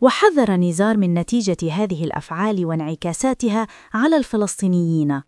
وحذر نزار من نتيجة هذه الأفعال وانعكاساتها على الفلسطينيين.